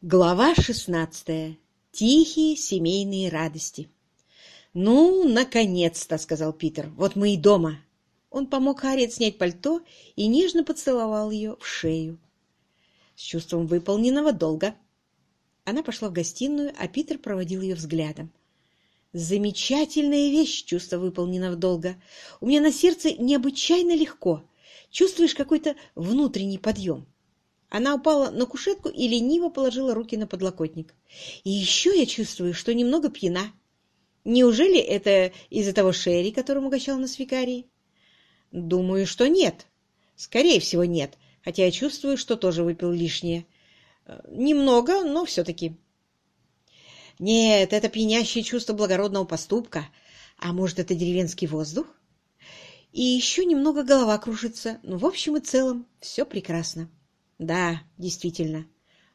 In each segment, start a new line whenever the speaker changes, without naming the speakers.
Глава шестнадцатая. Тихие семейные радости. «Ну, наконец-то!» — сказал Питер. «Вот мы и дома!» Он помог Харриет снять пальто и нежно поцеловал ее в шею. С чувством выполненного долга. Она пошла в гостиную, а Питер проводил ее взглядом. «Замечательная вещь, чувство выполненного долга. У меня на сердце необычайно легко. Чувствуешь какой-то внутренний подъем?» Она упала на кушетку и лениво положила руки на подлокотник. «И еще я чувствую, что немного пьяна. Неужели это из-за того Шерри, которым угощал нас викарий?» «Думаю, что нет. Скорее всего, нет, хотя я чувствую, что тоже выпил лишнее. Немного, но все-таки». «Нет, это пьянящее чувство благородного поступка. А может, это деревенский воздух?» «И еще немного голова кружится, но в общем и целом все прекрасно». Да, действительно.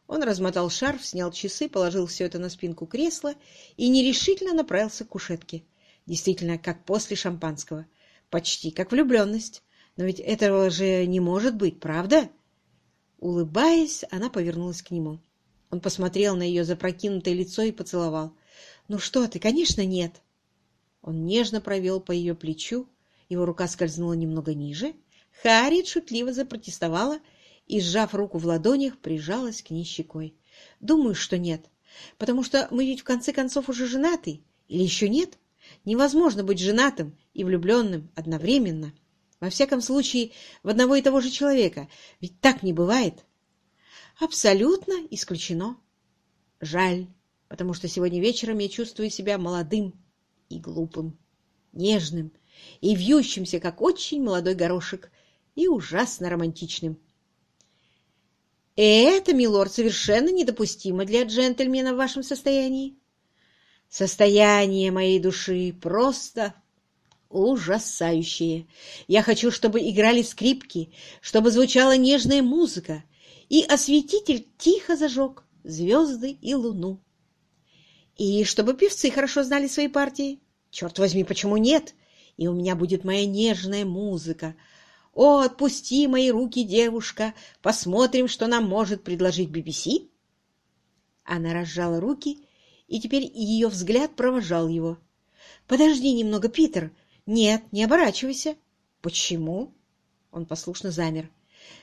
Он размотал шарф, снял часы, положил все это на спинку кресла и нерешительно направился к кушетке. Действительно, как после шампанского. Почти как влюбленность. Но ведь этого же не может быть, правда? Улыбаясь, она повернулась к нему. Он посмотрел на ее запрокинутое лицо и поцеловал. «Ну что ты, конечно, нет!» Он нежно провел по ее плечу, его рука скользнула немного ниже. Харриет шутливо запротестовала и, сжав руку в ладонях, прижалась к ней щекой. «Думаю, что нет, потому что мы ведь в конце концов уже женаты. Или еще нет? Невозможно быть женатым и влюбленным одновременно. Во всяком случае, в одного и того же человека. Ведь так не бывает». «Абсолютно исключено. Жаль, потому что сегодня вечером я чувствую себя молодым и глупым, нежным и вьющимся, как очень молодой горошек, и ужасно романтичным. Это, милорд, совершенно недопустимо для джентльмена в вашем состоянии. Состояние моей души просто ужасающее. Я хочу, чтобы играли скрипки, чтобы звучала нежная музыка, и осветитель тихо зажег звезды и луну. И чтобы певцы хорошо знали свои партии. Черт возьми, почему нет? И у меня будет моя нежная музыка — «О, отпусти мои руки, девушка! Посмотрим, что нам может предложить BBC!» Она разжала руки, и теперь ее взгляд провожал его. «Подожди немного, Питер! Нет, не оборачивайся!» «Почему?» Он послушно замер.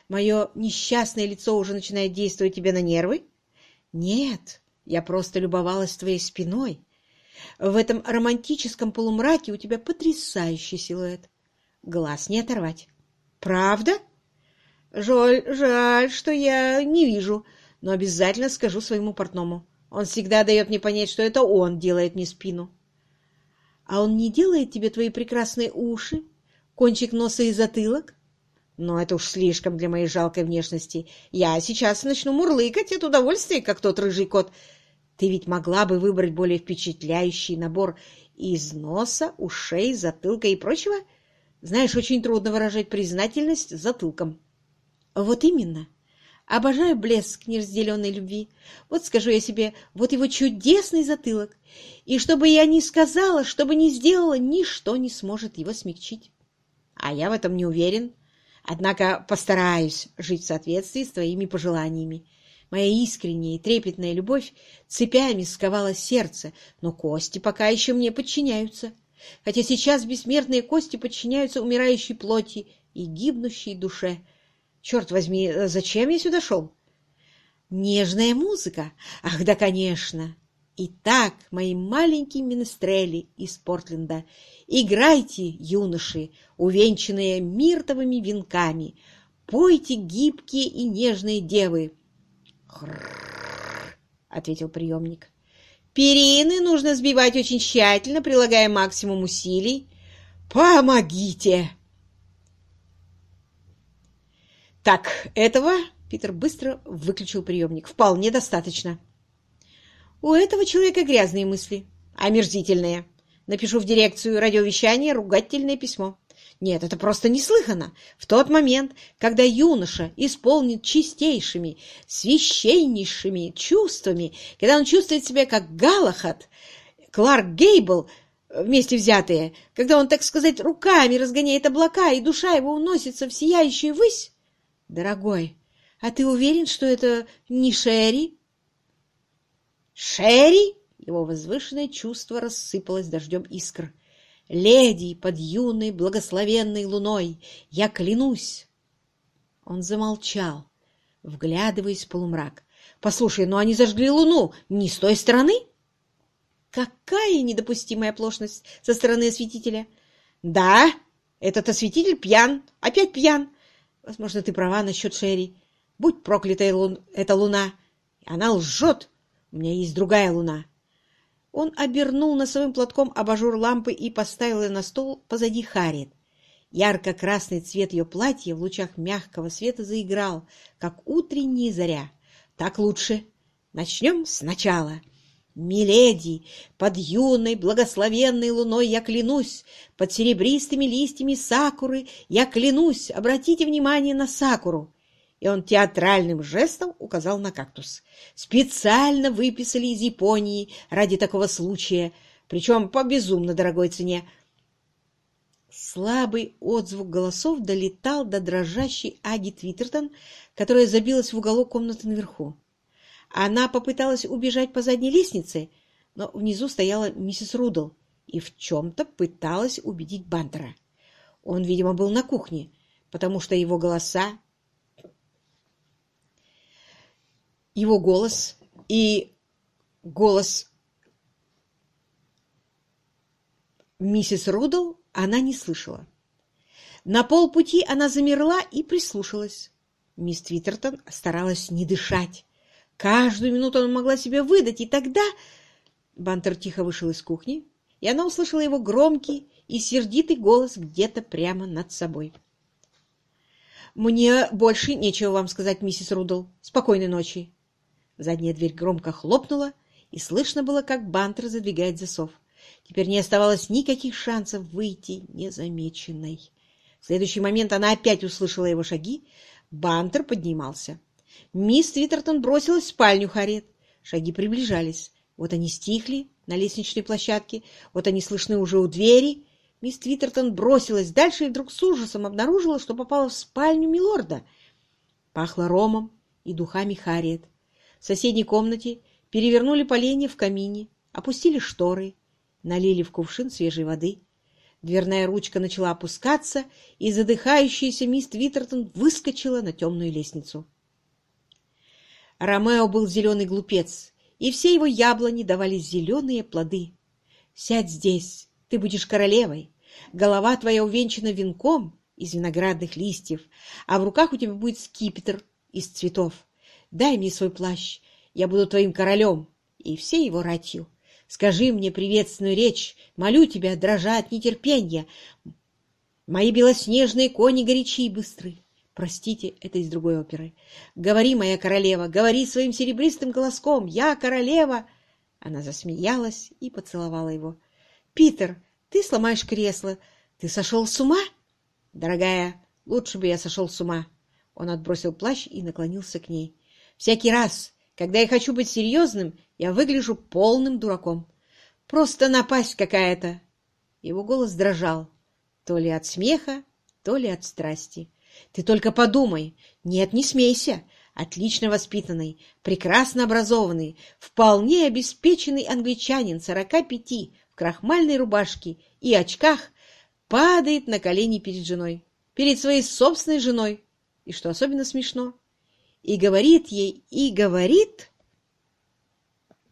«Мое несчастное лицо уже начинает действовать тебе на нервы?» «Нет, я просто любовалась твоей спиной. В этом романтическом полумраке у тебя потрясающий силуэт. Глаз не оторвать. Правда? Жаль, жаль, что я не вижу, но обязательно скажу своему портному. Он всегда дает мне понять, что это он делает мне спину. А он не делает тебе твои прекрасные уши, кончик носа и затылок? Но это уж слишком для моей жалкой внешности. Я сейчас начну мурлыкать от удовольствия, как тот рыжий кот. Ты ведь могла бы выбрать более впечатляющий набор из носа, ушей, затылка и прочего — знаешь, очень трудно выражать признательность затылком. Вот именно. Обожаю блеск неразделенной любви. Вот скажу я себе, вот его чудесный затылок. И чтобы я ни сказала, чтобы ни сделала, ничто не сможет его смягчить. А я в этом не уверен. Однако постараюсь жить в соответствии с твоими пожеланиями. Моя искренняя и трепетная любовь цепями сковала сердце, но кости пока еще мне подчиняются хотя сейчас бессмертные кости подчиняются умирающей плоти и гибнущей душе. Черт возьми, зачем я сюда шел? Нежная музыка? Ах, да, конечно! Итак, мои маленькие менестрели из Портленда, играйте, юноши, увенчанные миртовыми венками, пойте гибкие и нежные девы. — ответил приемник. Перины нужно сбивать очень тщательно, прилагая максимум усилий. Помогите! Так, этого Питер быстро выключил приемник. Вполне достаточно. У этого человека грязные мысли, омерзительные. Напишу в дирекцию радиовещания ругательное письмо. Нет, это просто неслыханно. В тот момент, когда юноша исполнит чистейшими, священнейшими чувствами, когда он чувствует себя как Галахат, Кларк Гейбл, вместе взятые, когда он, так сказать, руками разгоняет облака, и душа его уносится в сияющую высь. Дорогой, а ты уверен, что это не Шерри? Шерри! Его возвышенное чувство рассыпалось дождем искр. Леди под юной благословенной луной, я клянусь! Он замолчал, вглядываясь в полумрак. Послушай, ну они зажгли луну не с той стороны? Какая недопустимая оплошность со стороны осветителя! Да, этот осветитель пьян, опять пьян. Возможно, ты права насчет Шерри. Будь проклятая лун... эта луна! Она лжет! У меня есть другая луна. Он обернул носовым платком абажур лампы и поставил ее на стол позади Харриет. Ярко-красный цвет ее платья в лучах мягкого света заиграл, как утренняя заря. Так лучше. Начнем сначала. Миледи, под юной благословенной луной я клянусь, под серебристыми листьями сакуры я клянусь, обратите внимание на сакуру. И он театральным жестом указал на кактус. Специально выписали из Японии ради такого случая, причем по безумно дорогой цене. Слабый отзвук голосов долетал до дрожащей Аги Твиттертон, которая забилась в уголок комнаты наверху. Она попыталась убежать по задней лестнице, но внизу стояла миссис Рудл и в чем-то пыталась убедить Бантера. Он, видимо, был на кухне, потому что его голоса, его голос и голос миссис Рудл она не слышала. На полпути она замерла и прислушалась. Мисс Твиттертон старалась не дышать. Каждую минуту она могла себе выдать, и тогда... Бантер тихо вышел из кухни, и она услышала его громкий и сердитый голос где-то прямо над собой. «Мне больше нечего вам сказать, миссис Рудл. Спокойной ночи!» Задняя дверь громко хлопнула, и слышно было, как Бантер задвигает засов. Теперь не оставалось никаких шансов выйти незамеченной. В следующий момент она опять услышала его шаги, Бантер поднимался. Мисс Твиттертон бросилась в спальню Харет. Шаги приближались. Вот они стихли на лестничной площадке, вот они слышны уже у двери. Мисс Твиттертон бросилась дальше и вдруг с ужасом обнаружила, что попала в спальню милорда. Пахло ромом и духами Харриет. В соседней комнате перевернули поленья в камине, опустили шторы, налили в кувшин свежей воды. Дверная ручка начала опускаться, и задыхающаяся мисс Твиттертон выскочила на темную лестницу. Ромео был зеленый глупец, и все его яблони давали зеленые плоды. «Сядь здесь, ты будешь королевой, голова твоя увенчана венком из виноградных листьев, а в руках у тебя будет скипетр из цветов. Дай мне свой плащ, я буду твоим королем и всей его ратью. Скажи мне приветственную речь, молю тебя, дрожа от нетерпения. Мои белоснежные кони горячи и быстры. Простите, это из другой оперы. Говори, моя королева, говори своим серебристым голоском. Я королева. Она засмеялась и поцеловала его. Питер, ты сломаешь кресло. Ты сошел с ума? Дорогая, лучше бы я сошел с ума. Он отбросил плащ и наклонился к ней. Всякий раз, когда я хочу быть серьезным, я выгляжу полным дураком. Просто напасть какая-то. Его голос дрожал, то ли от смеха, то ли от страсти. Ты только подумай. Нет, не смейся. Отлично воспитанный, прекрасно образованный, вполне обеспеченный англичанин сорока пяти в крахмальной рубашке и очках падает на колени перед женой, перед своей собственной женой. И что особенно смешно, и говорит ей, и говорит,